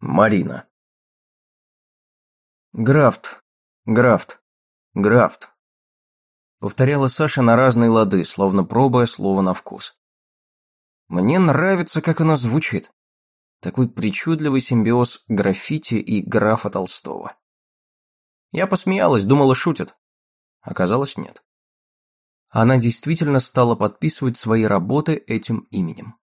Марина. Графт, Графт, Графт. Повторяла Саша на разные лады, словно пробуя слово на вкус. Мне нравится, как оно звучит. Такой причудливый симбиоз граффити и графа Толстого. Я посмеялась, думала, шутит. Оказалось, нет. Она действительно стала подписывать свои работы этим именем.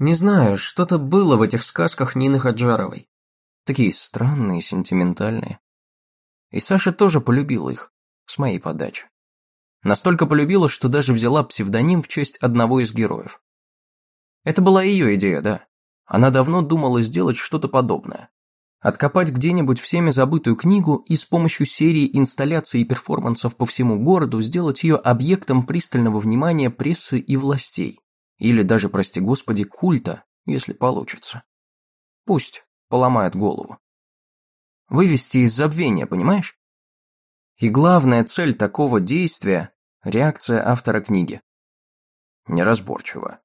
Не знаю, что-то было в этих сказках Нины Хаджаровой. Такие странные, сентиментальные. И Саша тоже полюбила их, с моей подачи. Настолько полюбила, что даже взяла псевдоним в честь одного из героев. Это была ее идея, да. Она давно думала сделать что-то подобное. Откопать где-нибудь всеми забытую книгу и с помощью серии инсталляций и перформансов по всему городу сделать ее объектом пристального внимания прессы и властей. Или даже, прости господи, культа, если получится. Пусть поломают голову. Вывести из забвения, понимаешь? И главная цель такого действия – реакция автора книги. Неразборчиво.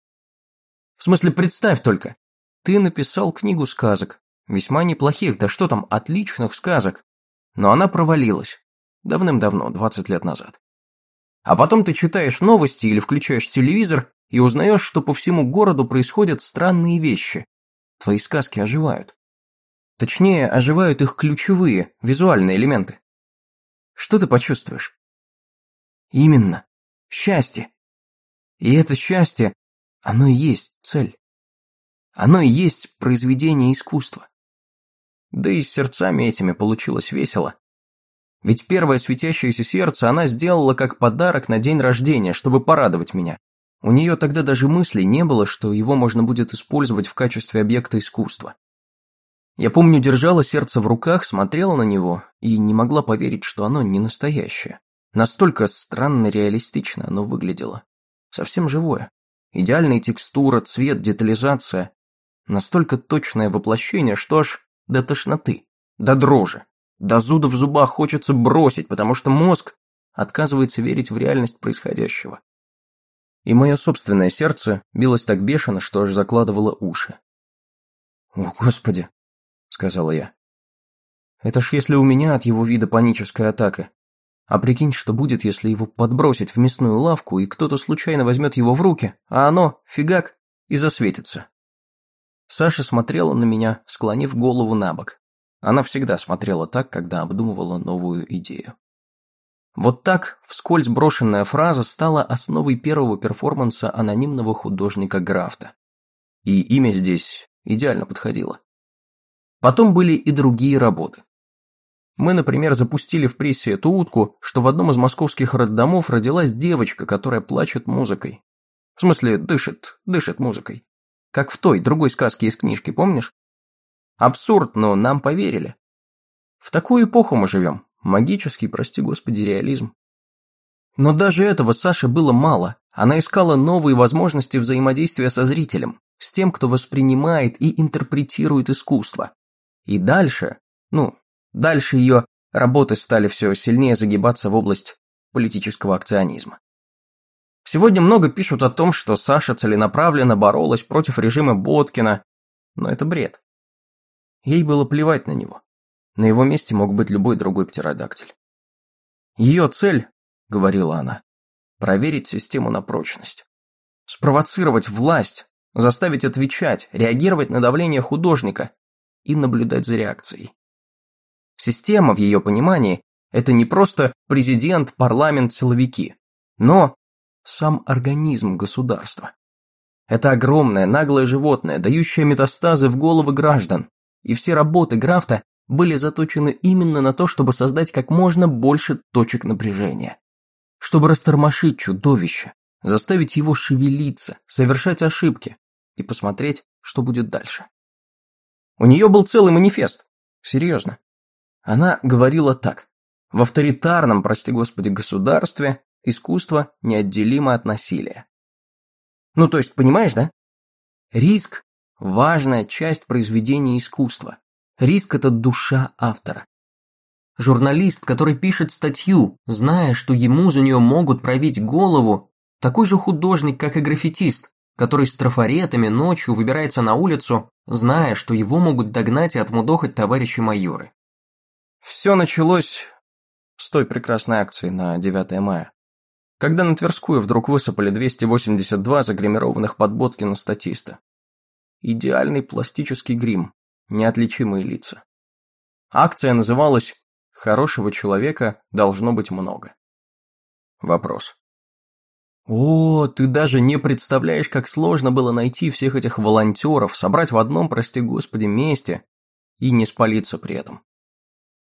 В смысле, представь только. Ты написал книгу сказок. Весьма неплохих, да что там, отличных сказок. Но она провалилась. Давным-давно, 20 лет назад. А потом ты читаешь новости или включаешь телевизор, и узнаешь, что по всему городу происходят странные вещи. Твои сказки оживают. Точнее, оживают их ключевые, визуальные элементы. Что ты почувствуешь? Именно. Счастье. И это счастье, оно и есть цель. Оно и есть произведение искусства. Да и с сердцами этими получилось весело. Ведь первое светящееся сердце она сделала как подарок на день рождения, чтобы порадовать меня. У нее тогда даже мыслей не было, что его можно будет использовать в качестве объекта искусства. Я помню, держала сердце в руках, смотрела на него и не могла поверить, что оно не настоящее. Настолько странно реалистично оно выглядело. Совсем живое. Идеальная текстура, цвет, детализация. Настолько точное воплощение, что аж до тошноты, до дрожи, до зуда в зубах хочется бросить, потому что мозг отказывается верить в реальность происходящего и мое собственное сердце билось так бешено, что аж закладывало уши. «О, Господи!» — сказала я. «Это ж если у меня от его вида паническая атака. А прикинь, что будет, если его подбросить в мясную лавку, и кто-то случайно возьмет его в руки, а оно, фигак, и засветится». Саша смотрела на меня, склонив голову на бок. Она всегда смотрела так, когда обдумывала новую идею. Вот так вскользь брошенная фраза стала основой первого перформанса анонимного художника Графта. И имя здесь идеально подходило. Потом были и другие работы. Мы, например, запустили в прессе эту утку, что в одном из московских роддомов родилась девочка, которая плачет музыкой. В смысле, дышит, дышит музыкой. Как в той, другой сказке из книжки, помнишь? Абсурд, но нам поверили. В такую эпоху мы живем, Магический, прости господи, реализм. Но даже этого Саше было мало. Она искала новые возможности взаимодействия со зрителем, с тем, кто воспринимает и интерпретирует искусство. И дальше, ну, дальше ее работы стали все сильнее загибаться в область политического акционизма. Сегодня много пишут о том, что Саша целенаправленно боролась против режима Боткина, но это бред. Ей было плевать на него. На его месте мог быть любой другой птеродактиль. Ее цель, говорила она, проверить систему на прочность. Спровоцировать власть, заставить отвечать, реагировать на давление художника и наблюдать за реакцией. Система, в ее понимании, это не просто президент, парламент, силовики, но сам организм государства. Это огромное, наглое животное, дающее метастазы в головы граждан, и все работы Графта были заточены именно на то, чтобы создать как можно больше точек напряжения. Чтобы растормошить чудовище, заставить его шевелиться, совершать ошибки и посмотреть, что будет дальше. У нее был целый манифест. Серьезно. Она говорила так. В авторитарном, прости господи, государстве искусство неотделимо от насилия. Ну, то есть, понимаешь, да? Риск – важная часть произведения искусства. Риск – это душа автора. Журналист, который пишет статью, зная, что ему за нее могут пробить голову, такой же художник, как и граффитист, который с трафаретами ночью выбирается на улицу, зная, что его могут догнать и отмудохать товарищи майоры. Все началось с той прекрасной акции на 9 мая, когда на Тверскую вдруг высыпали 282 загримированных под Боткина статиста. Идеальный пластический грим, неотличимые лица. Акция называлась «Хорошего человека должно быть много». Вопрос. О, ты даже не представляешь, как сложно было найти всех этих волонтеров, собрать в одном, прости господи, месте и не спалиться при этом.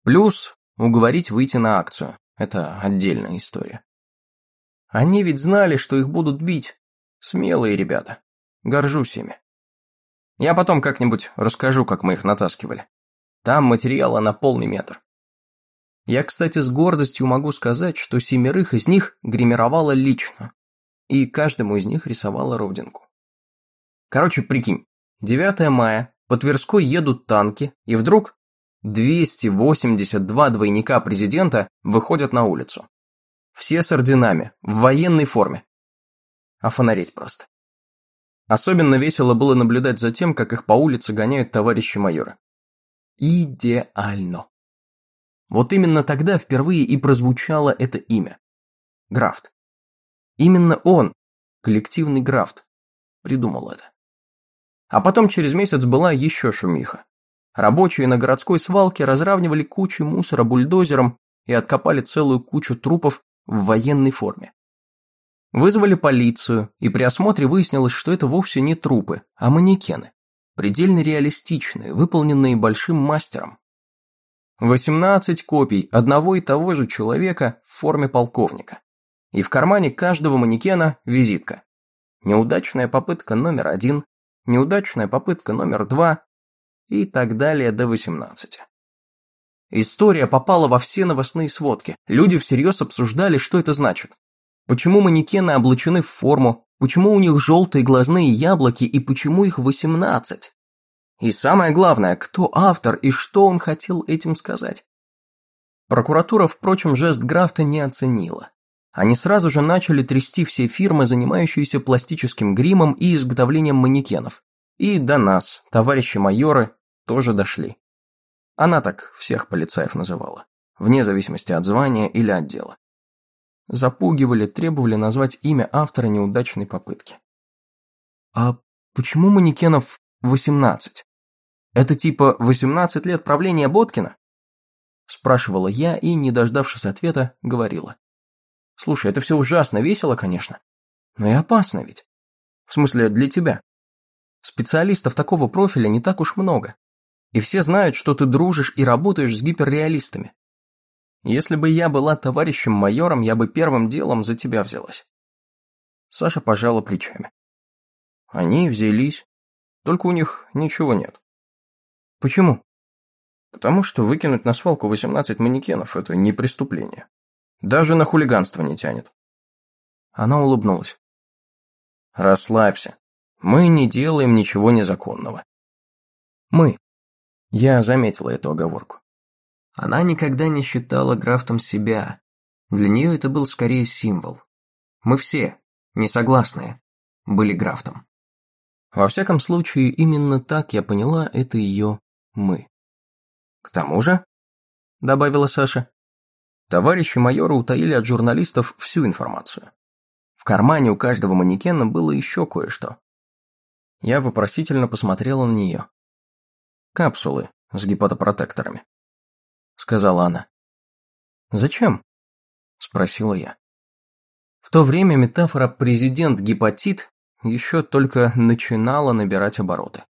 Плюс уговорить выйти на акцию. Это отдельная история. Они ведь знали, что их будут бить. Смелые ребята. Горжусь ими. Я потом как-нибудь расскажу, как мы их натаскивали. Там материала на полный метр. Я, кстати, с гордостью могу сказать, что семерых из них гримировала лично и каждому из них рисовала родинку. Короче, прикинь, 9 мая, по Тверской едут танки, и вдруг 282 двойника президента выходят на улицу. Все с орденами, в военной форме. Офонареть просто. Особенно весело было наблюдать за тем, как их по улице гоняют товарищи майора. Идеально. Вот именно тогда впервые и прозвучало это имя. Графт. Именно он, коллективный Графт, придумал это. А потом через месяц была еще шумиха. Рабочие на городской свалке разравнивали кучу мусора бульдозером и откопали целую кучу трупов в военной форме. Вызвали полицию, и при осмотре выяснилось, что это вовсе не трупы, а манекены, предельно реалистичные, выполненные большим мастером. 18 копий одного и того же человека в форме полковника и в кармане каждого манекена визитка. Неудачная попытка номер один, неудачная попытка номер два и так далее до 18. История попала во все новостные сводки. Люди всерьез обсуждали, что это значит. Почему манекены облачены в форму, почему у них желтые глазные яблоки и почему их 18. И самое главное, кто автор и что он хотел этим сказать. Прокуратура, впрочем, жест Графта не оценила. Они сразу же начали трясти все фирмы, занимающиеся пластическим гримом и изготовлением манекенов. И до нас, товарищи майоры, тоже дошли. Она так всех полицаев называла, вне зависимости от звания или отдела. Запугивали, требовали назвать имя автора неудачной попытки. А почему манекенов 18? Это типа 18 лет правления Боткина? Спрашивала я и, не дождавшись ответа, говорила. Слушай, это все ужасно весело, конечно. Но и опасно ведь. В смысле, для тебя. Специалистов такого профиля не так уж много. И все знают, что ты дружишь и работаешь с гиперреалистами. Если бы я была товарищем майором, я бы первым делом за тебя взялась. Саша пожала плечами. Они взялись, только у них ничего нет. Почему? Потому что выкинуть на свалку 18 манекенов – это не преступление. Даже на хулиганство не тянет. Она улыбнулась. Расслабься. Мы не делаем ничего незаконного. Мы. Я заметила эту оговорку. Она никогда не считала Графтом себя. Для нее это был скорее символ. Мы все, несогласные, были Графтом. Во всяком случае, именно так я поняла это ее «мы». «К тому же», — добавила Саша, Товарищи майора утаили от журналистов всю информацию. В кармане у каждого манекена было еще кое-что. Я вопросительно посмотрела на нее. «Капсулы с гепатопротекторами», — сказала она. «Зачем?» — спросила я. В то время метафора «президент-гепатит» еще только начинала набирать обороты.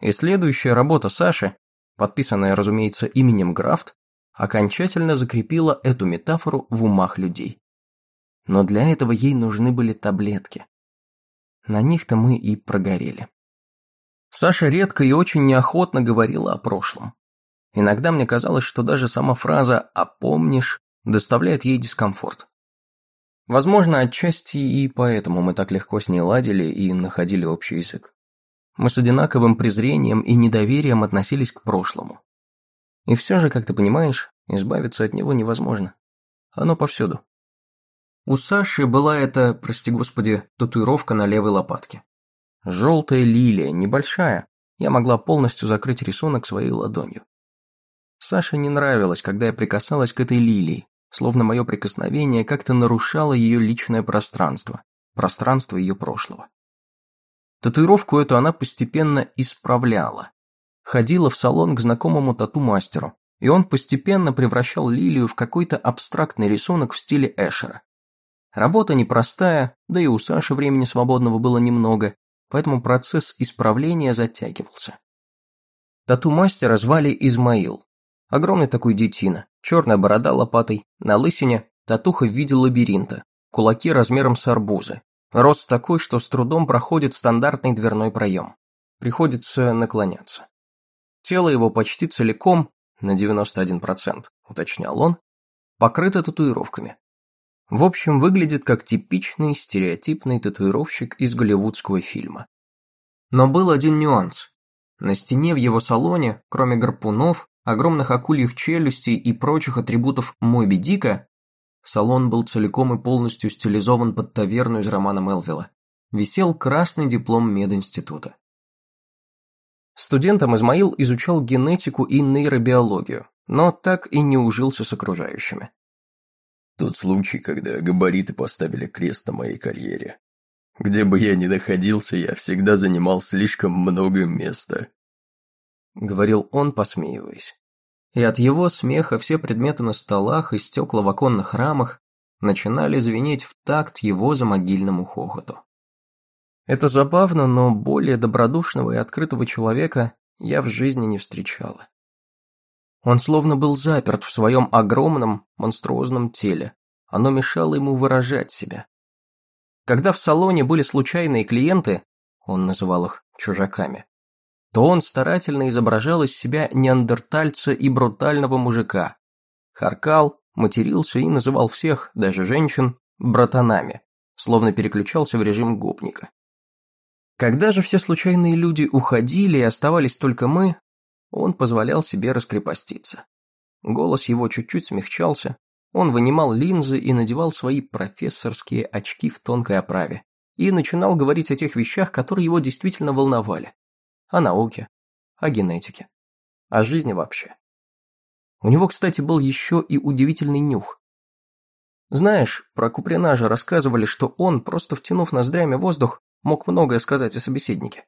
И следующая работа Саши, подписанная, разумеется, именем Графт, окончательно закрепила эту метафору в умах людей. Но для этого ей нужны были таблетки. На них-то мы и прогорели. Саша редко и очень неохотно говорила о прошлом. Иногда мне казалось, что даже сама фраза «а помнишь» доставляет ей дискомфорт. Возможно, отчасти и поэтому мы так легко с ней ладили и находили общий язык. Мы с одинаковым презрением и недоверием относились к прошлому. И все же, как ты понимаешь, избавиться от него невозможно. Оно повсюду. У Саши была эта, прости господи, татуировка на левой лопатке. Желтая лилия, небольшая, я могла полностью закрыть рисунок своей ладонью. Саше не нравилось, когда я прикасалась к этой лилии, словно мое прикосновение как-то нарушало ее личное пространство, пространство ее прошлого. Татуировку эту она постепенно исправляла. Ходила в салон к знакомому тату-мастеру, и он постепенно превращал лилию в какой-то абстрактный рисунок в стиле Эшера. Работа непростая, да и у Саши времени свободного было немного, поэтому процесс исправления затягивался. Тату-мастера звали Измаил. Огромный такой детина, черная борода лопатой, на лысине татуха в виде лабиринта, кулаки размером с арбузы. Рост такой, что с трудом проходит стандартный дверной проем. Приходится наклоняться. Тело его почти целиком, на 91%, уточнял он, покрыто татуировками. В общем, выглядит как типичный стереотипный татуировщик из голливудского фильма. Но был один нюанс. На стене в его салоне, кроме гарпунов, огромных акульих челюстей и прочих атрибутов Моби Дика, салон был целиком и полностью стилизован под таверну из романа Мелвилла, висел красный диплом мединститута. Студентом Измаил изучал генетику и нейробиологию, но так и не ужился с окружающими. Тот случай, когда габариты поставили крест на моей карьере. Где бы я ни находился, я всегда занимал слишком много места. Говорил он, посмеиваясь. И от его смеха все предметы на столах и стекла в оконных рамах начинали звенеть в такт его замогильному хохоту. Это забавно, но более добродушного и открытого человека я в жизни не встречала. Он словно был заперт в своем огромном, монструозном теле. Оно мешало ему выражать себя. Когда в салоне были случайные клиенты, он называл их чужаками, то он старательно изображал из себя неандертальца и брутального мужика. Харкал, матерился и называл всех, даже женщин, братанами, словно переключался в режим гопника. Когда же все случайные люди уходили и оставались только мы, он позволял себе раскрепоститься. Голос его чуть-чуть смягчался, он вынимал линзы и надевал свои профессорские очки в тонкой оправе и начинал говорить о тех вещах, которые его действительно волновали. О науке, о генетике, о жизни вообще. У него, кстати, был еще и удивительный нюх. Знаешь, про Куприна же рассказывали, что он, просто втянув ноздрями воздух, мог многое сказать о собеседнике.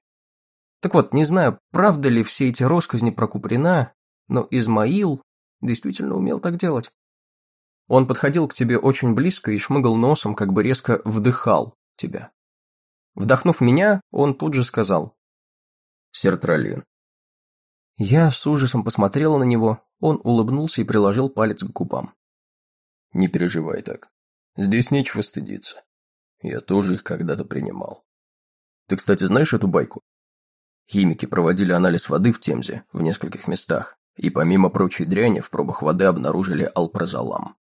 Так вот, не знаю, правда ли все эти россказни про Куприна, но Измаил действительно умел так делать. Он подходил к тебе очень близко и шмыгал носом, как бы резко вдыхал тебя. Вдохнув меня, он тут же сказал. «Сертралин». Я с ужасом посмотрела на него, он улыбнулся и приложил палец к губам. «Не переживай так. Здесь нечего стыдиться. Я тоже их когда-то принимал. Ты, кстати, знаешь эту байку? Химики проводили анализ воды в Темзе в нескольких местах, и помимо прочей дряни в пробах воды обнаружили алпрозолам.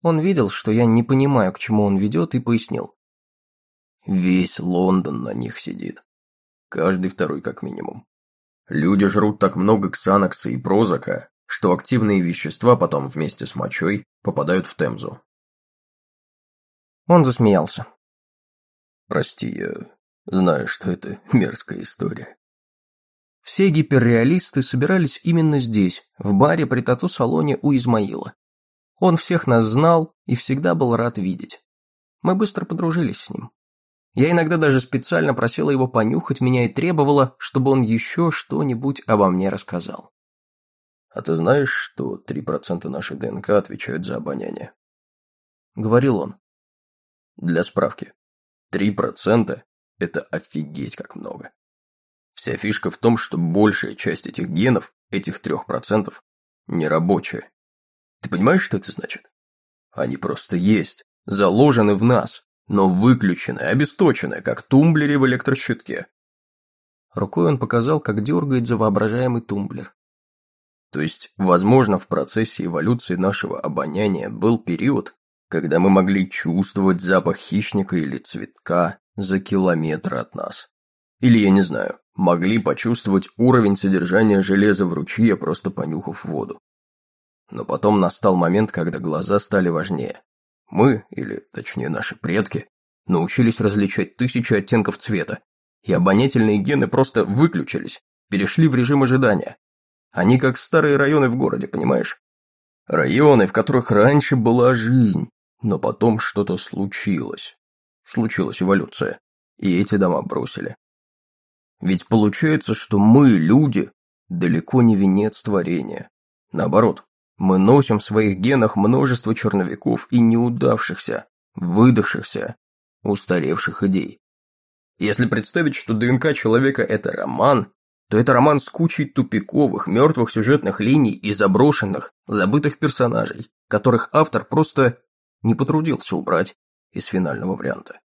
Он видел, что я не понимаю, к чему он ведет, и пояснил. Весь Лондон на них сидит. Каждый второй как минимум. Люди жрут так много ксанокса и прозака, что активные вещества потом вместе с мочой попадают в Темзу. Он засмеялся. Прости, я Знаю, что это мерзкая история. Все гиперреалисты собирались именно здесь, в баре при тату-салоне у Измаила. Он всех нас знал и всегда был рад видеть. Мы быстро подружились с ним. Я иногда даже специально просила его понюхать меня и требовала, чтобы он еще что-нибудь обо мне рассказал. «А ты знаешь, что 3% нашей ДНК отвечают за обоняние?» Говорил он. «Для справки. 3% это офигеть как много. Вся фишка в том, что большая часть этих генов, этих трех процентов, нерабочая. Ты понимаешь, что это значит? Они просто есть, заложены в нас, но выключены, обесточены, как тумблеры в электрощитке. Рукой он показал, как дергает за воображаемый тумблер. То есть, возможно, в процессе эволюции нашего обоняния был период, когда мы могли чувствовать запах хищника или цветка, за километр от нас. Или, я не знаю, могли почувствовать уровень содержания железа в ручье, просто понюхав воду. Но потом настал момент, когда глаза стали важнее. Мы, или точнее наши предки, научились различать тысячи оттенков цвета, и обонятельные гены просто выключились, перешли в режим ожидания. Они как старые районы в городе, понимаешь? Районы, в которых раньше была жизнь, но потом что-то случилось. Случилась эволюция, и эти дома бросили. Ведь получается, что мы, люди, далеко не венец творения. Наоборот, мы носим в своих генах множество черновиков и неудавшихся, выдохшихся, устаревших идей. Если представить, что ДНК человека – это роман, то это роман с кучей тупиковых, мертвых сюжетных линий и заброшенных, забытых персонажей, которых автор просто не потрудился убрать из финального варианта.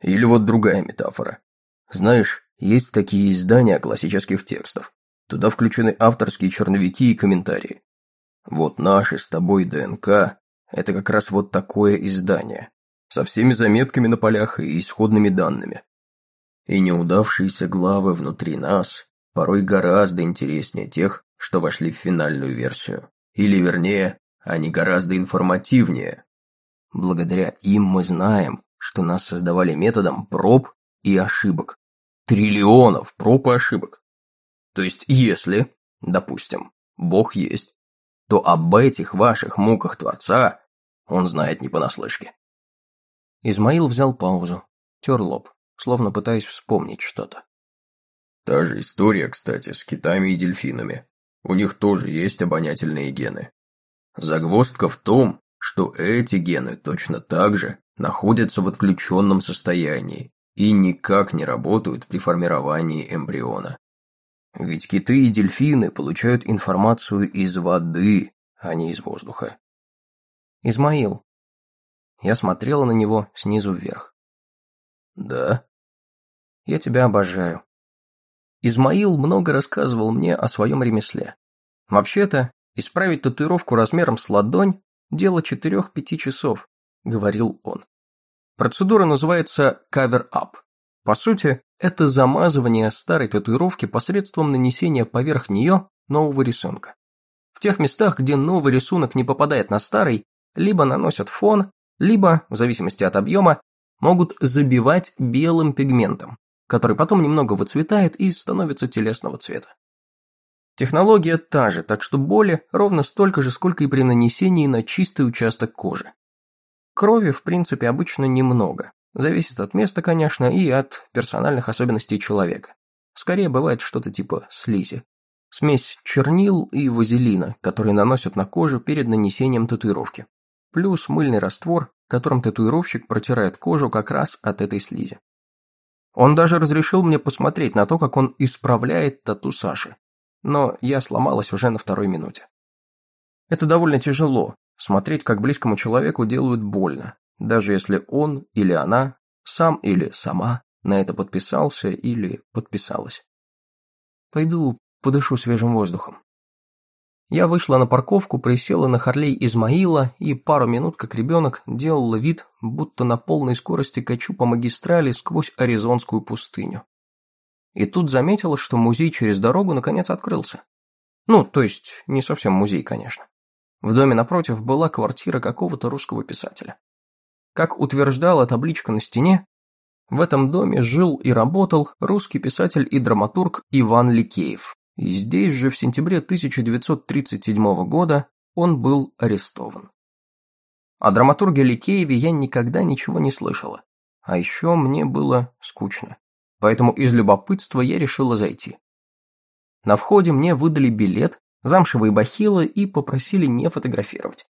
Или вот другая метафора. Знаешь, есть такие издания классических текстов. Туда включены авторские черновики и комментарии. Вот наши с тобой ДНК – это как раз вот такое издание, со всеми заметками на полях и исходными данными. И неудавшиеся главы внутри нас порой гораздо интереснее тех, что вошли в финальную версию. Или вернее, они гораздо информативнее. Благодаря им мы знаем, что нас создавали методом проб и ошибок. Триллионов проб и ошибок. То есть, если, допустим, Бог есть, то об этих ваших муках Творца он знает не понаслышке. Измаил взял паузу, тер лоб, словно пытаясь вспомнить что-то. Та же история, кстати, с китами и дельфинами. У них тоже есть обонятельные гены. Загвоздка в том, что эти гены точно так же находятся в отключенном состоянии и никак не работают при формировании эмбриона. Ведь киты и дельфины получают информацию из воды, а не из воздуха. Измаил. Я смотрела на него снизу вверх. Да? Я тебя обожаю. Измаил много рассказывал мне о своем ремесле. Вообще-то, исправить татуировку размером с ладонь – дело 4-5 часов, говорил он. Процедура называется cover-up. По сути, это замазывание старой татуировки посредством нанесения поверх нее нового рисунка. В тех местах, где новый рисунок не попадает на старый, либо наносят фон, либо, в зависимости от объема, могут забивать белым пигментом, который потом немного выцветает и становится телесного цвета. Технология та же, так что боли ровно столько же, сколько и при нанесении на чистый участок кожи. Крови, в принципе, обычно немного, Зависит от места, конечно, и от персональных особенностей человека. Скорее бывает что-то типа слизи. Смесь чернил и вазелина, которые наносят на кожу перед нанесением татуировки. Плюс мыльный раствор, которым татуировщик протирает кожу как раз от этой слизи. Он даже разрешил мне посмотреть на то, как он исправляет тату Саши. Но я сломалась уже на второй минуте. Это довольно тяжело, смотреть, как близкому человеку делают больно, даже если он или она, сам или сама, на это подписался или подписалась. Пойду подышу свежим воздухом. Я вышла на парковку, присела на Харлей Измаила и пару минут, как ребенок, делала вид, будто на полной скорости качу по магистрали сквозь Аризонскую пустыню. И тут заметила, что музей через дорогу наконец открылся. Ну, то есть, не совсем музей, конечно. В доме напротив была квартира какого-то русского писателя. Как утверждала табличка на стене, в этом доме жил и работал русский писатель и драматург Иван Ликеев. И здесь же в сентябре 1937 года он был арестован. О драматурге Ликееве я никогда ничего не слышала. А еще мне было скучно. Поэтому из любопытства я решила зайти. На входе мне выдали билет, замшевые бахилы и попросили не фотографировать.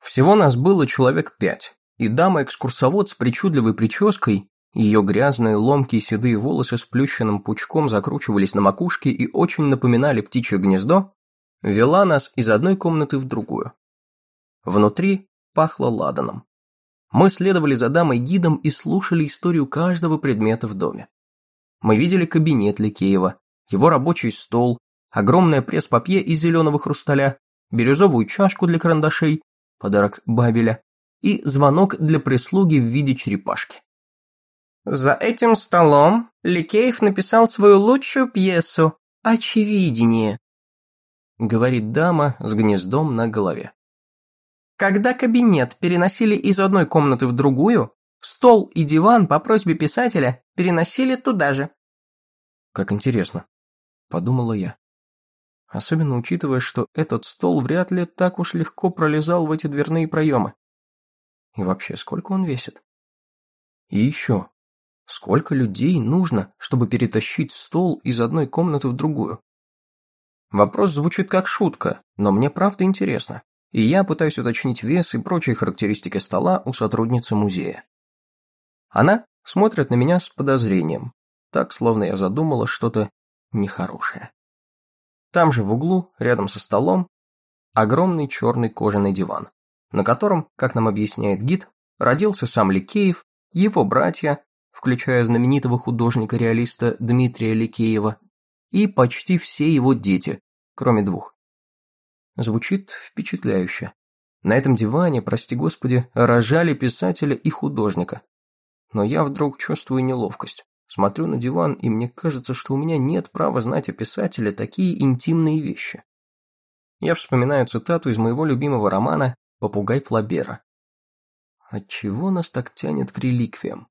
Всего нас было человек пять, и дама-экскурсовод с причудливой прической, ее грязные ломкие седые волосы с плющенным пучком закручивались на макушке и очень напоминали птичье гнездо, вела нас из одной комнаты в другую. Внутри пахло ладаном. Мы следовали за дамой-гидом и слушали историю каждого предмета в доме. Мы видели кабинет Ликеева, его рабочий стол, огромное пресс-папье из зеленого хрусталя, бирюзовую чашку для карандашей, подарок Бабеля, и звонок для прислуги в виде черепашки. За этим столом Ликеев написал свою лучшую пьесу «Очевидение», говорит дама с гнездом на голове. Когда кабинет переносили из одной комнаты в другую, Стол и диван по просьбе писателя переносили туда же. Как интересно, подумала я. Особенно учитывая, что этот стол вряд ли так уж легко пролезал в эти дверные проемы. И вообще, сколько он весит? И еще, сколько людей нужно, чтобы перетащить стол из одной комнаты в другую? Вопрос звучит как шутка, но мне правда интересно, и я пытаюсь уточнить вес и прочие характеристики стола у сотрудницы музея. Она смотрит на меня с подозрением, так, словно я задумала что-то нехорошее. Там же в углу, рядом со столом, огромный черный кожаный диван, на котором, как нам объясняет гид, родился сам Ликеев, его братья, включая знаменитого художника-реалиста Дмитрия Ликеева, и почти все его дети, кроме двух. Звучит впечатляюще. На этом диване, прости господи, рожали писателя и художника. Но я вдруг чувствую неловкость. Смотрю на диван, и мне кажется, что у меня нет права знать о писателе такие интимные вещи. Я вспоминаю цитату из моего любимого романа «Попугай Флабера». Отчего нас так тянет к реликвиям?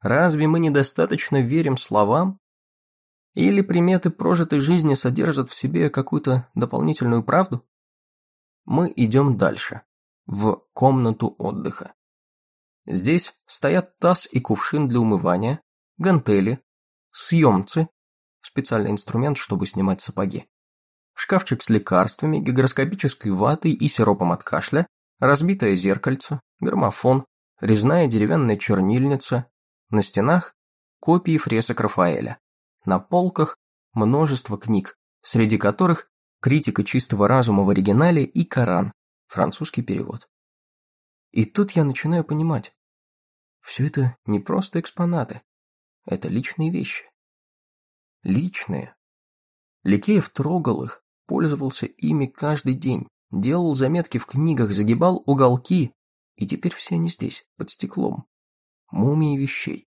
Разве мы недостаточно верим словам? Или приметы прожитой жизни содержат в себе какую-то дополнительную правду? Мы идем дальше, в комнату отдыха. Здесь стоят таз и кувшин для умывания, гантели, съемцы, специальный инструмент, чтобы снимать сапоги, шкафчик с лекарствами, гигроскопической ватой и сиропом от кашля, разбитое зеркальце, граммофон, резная деревянная чернильница, на стенах копии фресок Рафаэля, на полках множество книг, среди которых критика чистого разума в оригинале и Коран, французский перевод. И тут я начинаю понимать, все это не просто экспонаты, это личные вещи. Личные. Ликеев трогал их, пользовался ими каждый день, делал заметки в книгах, загибал уголки, и теперь все они здесь, под стеклом. Мумии вещей.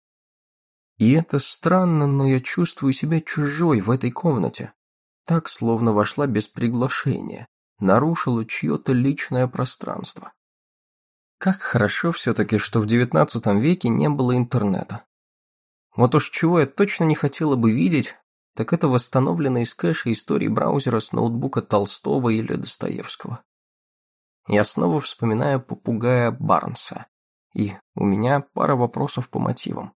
И это странно, но я чувствую себя чужой в этой комнате. Так, словно вошла без приглашения, нарушила чье-то личное пространство. Как хорошо все-таки, что в девятнадцатом веке не было интернета. Вот уж чего я точно не хотела бы видеть, так это восстановленные из кэша истории браузера с ноутбука Толстого или Достоевского. Я снова вспоминаю попугая Барнса, и у меня пара вопросов по мотивам.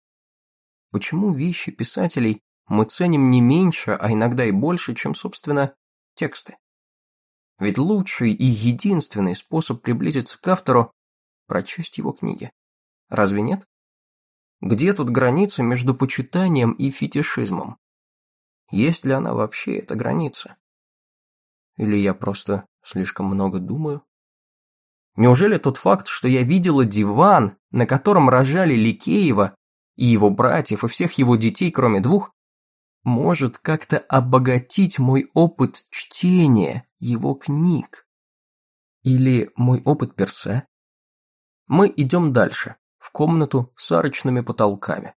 Почему вещи писателей мы ценим не меньше, а иногда и больше, чем, собственно, тексты? Ведь лучший и единственный способ приблизиться к автору – прочесть его книги. Разве нет? Где тут граница между почитанием и фетишизмом? Есть ли она вообще, эта граница? Или я просто слишком много думаю? Неужели тот факт, что я видела диван, на котором рожали Ликеева, и его братьев, и всех его детей, кроме двух, может как-то обогатить мой опыт чтения его книг? Или мой опыт персе? Мы идем дальше в комнату с арочными потолками.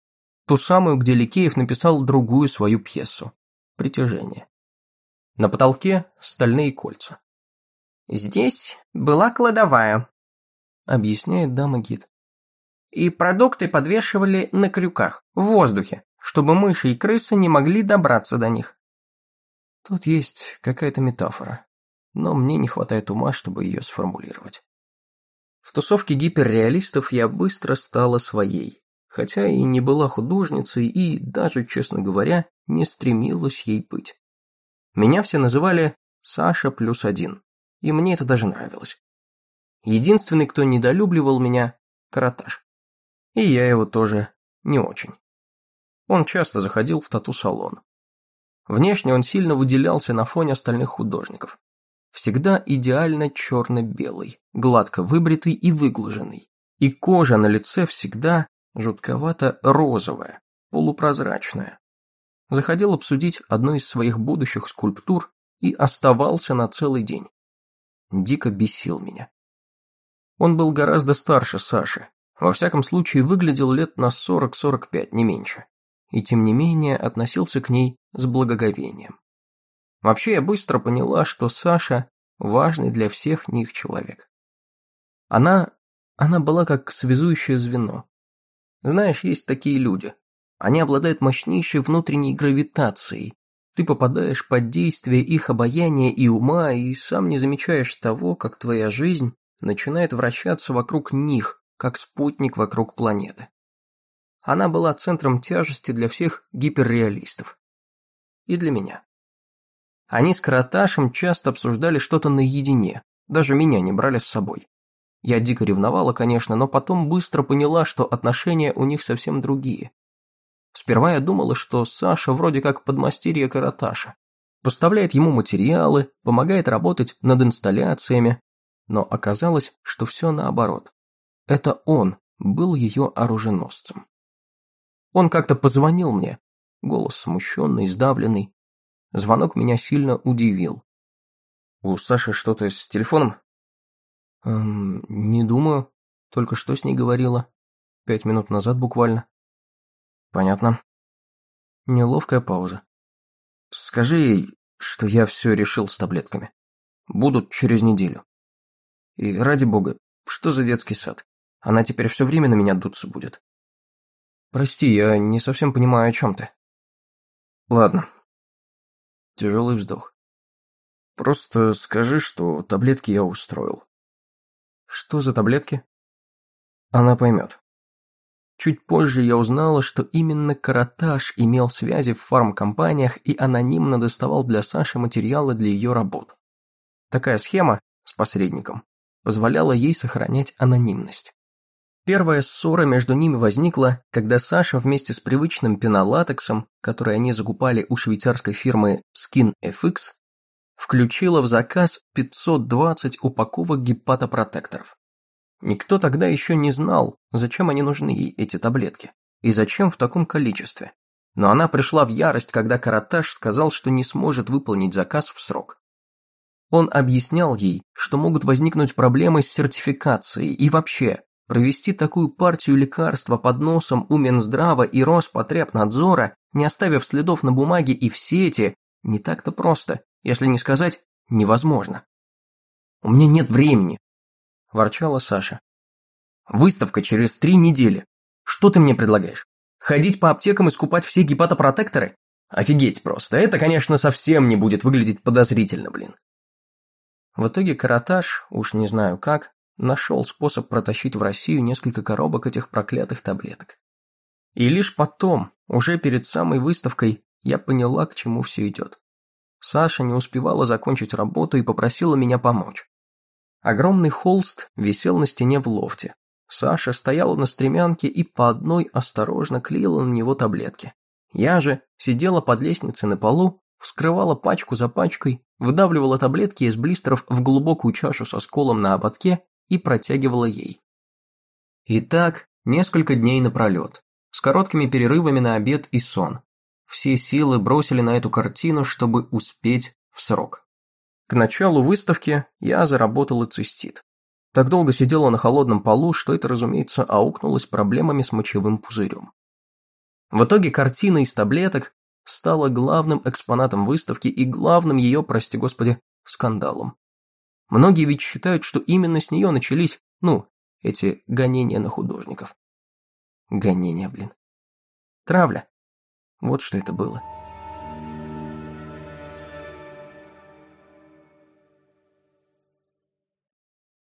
Ту самую, где Ликеев написал другую свою пьесу «Притяжение». На потолке стальные кольца. «Здесь была кладовая», — объясняет дама-гид. «И продукты подвешивали на крюках, в воздухе, чтобы мыши и крысы не могли добраться до них». Тут есть какая-то метафора, но мне не хватает ума, чтобы ее сформулировать. В тусовке гиперреалистов я быстро стала своей, хотя и не была художницей и, даже, честно говоря, не стремилась ей быть. Меня все называли Саша плюс один, и мне это даже нравилось. Единственный, кто недолюбливал меня – Караташ. И я его тоже не очень. Он часто заходил в тату-салон. Внешне он сильно выделялся на фоне остальных художников всегда идеально черно-белый, гладко выбритый и выглаженный. И кожа на лице всегда жутковато-розовая, полупрозрачная. Заходил обсудить одну из своих будущих скульптур и оставался на целый день. Дико бесил меня. Он был гораздо старше Саши, во всяком случае выглядел лет на 40-45, не меньше, и тем не менее относился к ней с благоговением. Вообще я быстро поняла, что Саша – важный для всех них человек. Она, она была как связующее звено. Знаешь, есть такие люди. Они обладают мощнейшей внутренней гравитацией. Ты попадаешь под действие их обаяния и ума, и сам не замечаешь того, как твоя жизнь начинает вращаться вокруг них, как спутник вокруг планеты. Она была центром тяжести для всех гиперреалистов. И для меня. Они с Караташем часто обсуждали что-то наедине, даже меня не брали с собой. Я дико ревновала, конечно, но потом быстро поняла, что отношения у них совсем другие. Сперва я думала, что Саша вроде как подмастерье Караташа. Поставляет ему материалы, помогает работать над инсталляциями, но оказалось, что все наоборот. Это он был ее оруженосцем. Он как-то позвонил мне, голос смущенный, сдавленный. Звонок меня сильно удивил. «У Саши что-то с телефоном?» «Эм, не думаю. Только что с ней говорила. Пять минут назад буквально». «Понятно». Неловкая пауза. «Скажи ей, что я все решил с таблетками. Будут через неделю. И ради бога, что за детский сад? Она теперь все время на меня дуться будет. Прости, я не совсем понимаю, о чем ты. Ладно. Тяжелый вздох. Просто скажи, что таблетки я устроил. Что за таблетки? Она поймет. Чуть позже я узнала, что именно Караташ имел связи в фармкомпаниях и анонимно доставал для Саши материалы для ее работ. Такая схема с посредником позволяла ей сохранять анонимность. Первая ссора между ними возникла, когда Саша вместе с привычным пенолатексом, который они закупали у швейцарской фирмы SkinFX, включила в заказ 520 упаковок гепатопротекторов. Никто тогда еще не знал, зачем они нужны ей, эти таблетки, и зачем в таком количестве. Но она пришла в ярость, когда Караташ сказал, что не сможет выполнить заказ в срок. Он объяснял ей, что могут возникнуть проблемы с сертификацией и вообще, провести такую партию лекарства под носом у Минздрава и Роспотребнадзора, не оставив следов на бумаге и в сети, не так-то просто, если не сказать невозможно. «У меня нет времени», – ворчала Саша. «Выставка через три недели. Что ты мне предлагаешь? Ходить по аптекам и скупать все гепатопротекторы? Офигеть просто, это, конечно, совсем не будет выглядеть подозрительно, блин. В итоге Караташ, уж не знаю как, нашел способ протащить в Россию несколько коробок этих проклятых таблеток. И лишь потом, уже перед самой выставкой, я поняла, к чему все идет. Саша не успевала закончить работу и попросила меня помочь. Огромный холст висел на стене в лофте. Саша стояла на стремянке и по одной осторожно клеила на него таблетки. Я же сидела под лестницей на полу вскрывала пачку за пачкой, выдавливала таблетки из блистеров в глубокую чашу со сколом на ободке и протягивала ей. И так несколько дней напролет, с короткими перерывами на обед и сон. Все силы бросили на эту картину, чтобы успеть в срок. К началу выставки я заработала цистит. Так долго сидела на холодном полу, что это, разумеется, аукнулось проблемами с мочевым пузырем. В итоге картина из таблеток стала главным экспонатом выставки и главным ее, прости господи, скандалом. Многие ведь считают, что именно с нее начались, ну, эти гонения на художников. Гонения, блин. Травля. Вот что это было.